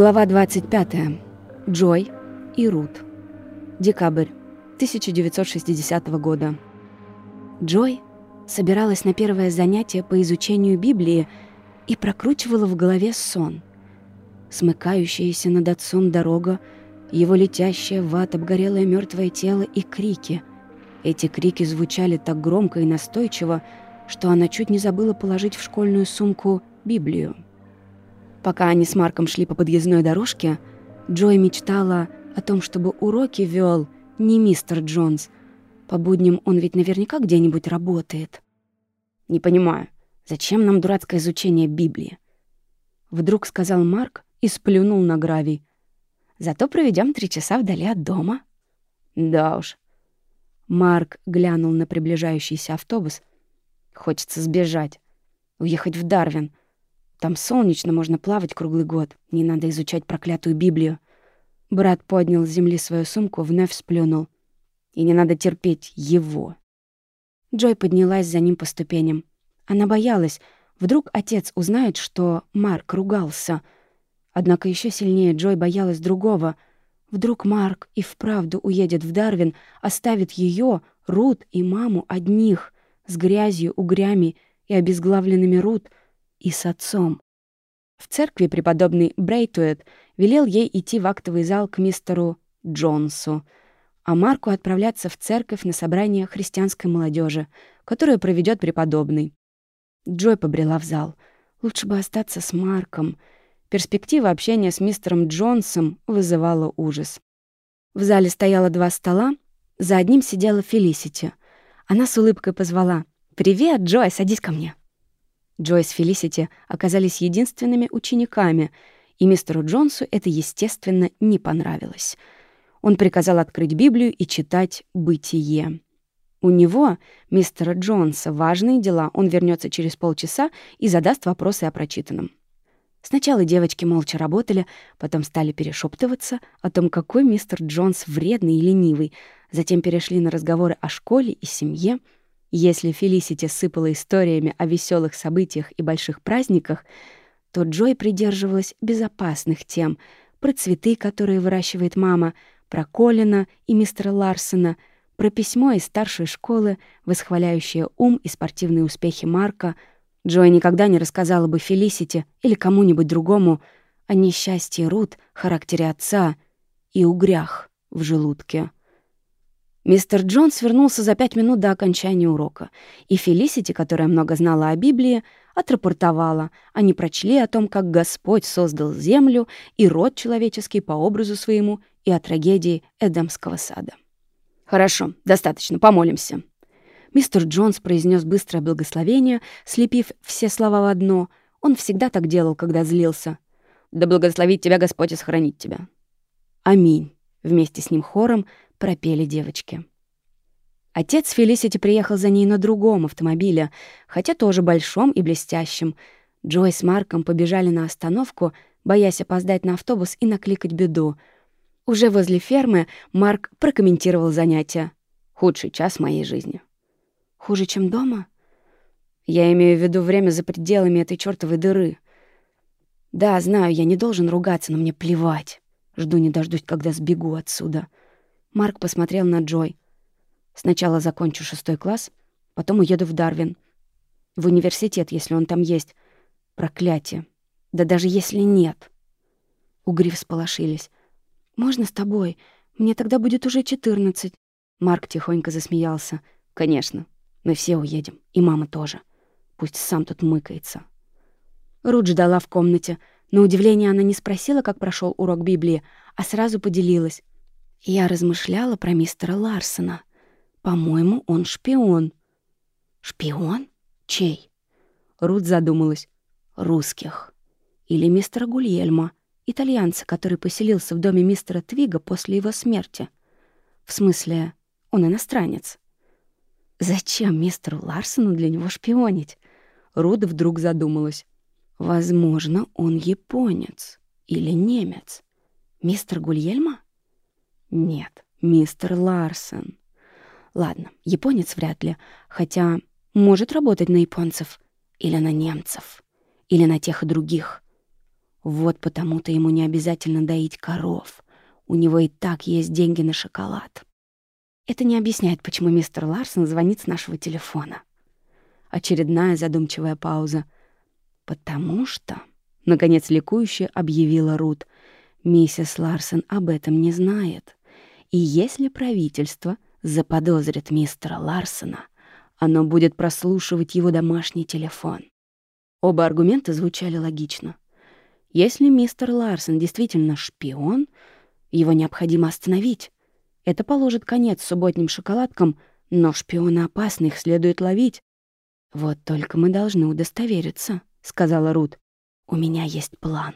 Глава 25. Джой и Рут. Декабрь 1960 года. Джой собиралась на первое занятие по изучению Библии и прокручивала в голове сон. Смыкающаяся над отцом дорога, его летящая в ад обгорелое мертвое тело и крики. Эти крики звучали так громко и настойчиво, что она чуть не забыла положить в школьную сумку Библию. Пока они с Марком шли по подъездной дорожке, Джой мечтала о том, чтобы уроки вел не мистер Джонс. По будням он ведь наверняка где-нибудь работает. «Не понимаю, зачем нам дурацкое изучение Библии?» Вдруг сказал Марк и сплюнул на гравий. «Зато проведем три часа вдали от дома». «Да уж». Марк глянул на приближающийся автобус. «Хочется сбежать, уехать в Дарвин, там солнечно, можно плавать круглый год. Не надо изучать проклятую Библию. Брат поднял с земли свою сумку, вновь сплюнул. И не надо терпеть его. Джой поднялась за ним по ступеням. Она боялась, вдруг отец узнает, что Марк ругался. Однако еще сильнее Джой боялась другого. Вдруг Марк и вправду уедет в Дарвин, оставит ее, Рут и маму одних, с грязью, угрями и обезглавленными Рут — и с отцом. В церкви преподобный Брейтуэт велел ей идти в актовый зал к мистеру Джонсу, а Марку отправляться в церковь на собрание христианской молодежи, которое проведет преподобный. Джой побрела в зал. Лучше бы остаться с Марком. Перспектива общения с мистером Джонсом вызывала ужас. В зале стояло два стола, за одним сидела Фелисити. Она с улыбкой позвала «Привет, Джой, садись ко мне». Джойс Фелисити оказались единственными учениками, и мистеру Джонсу это, естественно, не понравилось. Он приказал открыть Библию и читать «Бытие». У него, мистера Джонса, важные дела. Он вернется через полчаса и задаст вопросы о прочитанном. Сначала девочки молча работали, потом стали перешептываться о том, какой мистер Джонс вредный и ленивый. Затем перешли на разговоры о школе и семье — если Фелисити сыпала историями о веселых событиях и больших праздниках, то Джой придерживалась безопасных тем про цветы, которые выращивает мама, про Колина и мистера Ларсона, про письмо из старшей школы, восхваляющее ум и спортивные успехи Марка. Джой никогда не рассказала бы Фелисити или кому-нибудь другому о несчастье Рут, характере отца и угрях в желудке. Мистер Джонс вернулся за пять минут до окончания урока, и Фелисити, которая много знала о Библии, отрапортовала. Они прочли о том, как Господь создал землю и род человеческий по образу своему и о трагедии Эдемского сада. «Хорошо, достаточно, помолимся». Мистер Джонс произнес быстрое благословение, слепив все слова в одно. Он всегда так делал, когда злился. «Да благословит тебя Господь и сохранит тебя». «Аминь». Вместе с ним хором пропели девочки. Отец Фелисити приехал за ней на другом автомобиле, хотя тоже большом и блестящем. Джой с Марком побежали на остановку, боясь опоздать на автобус и накликать беду. Уже возле фермы Марк прокомментировал занятия. «Худший час моей жизни». «Хуже, чем дома?» «Я имею в виду время за пределами этой чёртовой дыры». «Да, знаю, я не должен ругаться, но мне плевать. Жду не дождусь, когда сбегу отсюда». Марк посмотрел на Джой. «Сначала закончу шестой класс, потом уеду в Дарвин. В университет, если он там есть. Проклятие. Да даже если нет». Угри всполошились. «Можно с тобой? Мне тогда будет уже четырнадцать». Марк тихонько засмеялся. «Конечно. Мы все уедем. И мама тоже. Пусть сам тут мыкается». Рут ждала в комнате. На удивление она не спросила, как прошел урок Библии, а сразу поделилась. Я размышляла про мистера Ларсона. По-моему, он шпион. Шпион? Чей? Рут задумалась. Русских. Или мистера Гульельма, итальянца, который поселился в доме мистера Твига после его смерти. В смысле, он иностранец. Зачем мистеру Ларсону для него шпионить? Рут вдруг задумалась. Возможно, он японец или немец. Мистер Гульельма? Нет, мистер Ларсон. Ладно, японец вряд ли, хотя может работать на японцев или на немцев, или на тех и других. Вот потому-то ему не обязательно доить коров. У него и так есть деньги на шоколад. Это не объясняет, почему мистер Ларсон звонит с нашего телефона. Очередная задумчивая пауза. «Потому что...» — наконец ликующе объявила Рут. «Миссис Ларсон об этом не знает. И если правительство заподозрит мистера Ларсона, оно будет прослушивать его домашний телефон». Оба аргумента звучали логично. Если мистер Ларсон действительно шпион, его необходимо остановить. Это положит конец субботним шоколадкам, но шпионы опасны, их следует ловить. «Вот только мы должны удостовериться», — сказала Рут. «У меня есть план».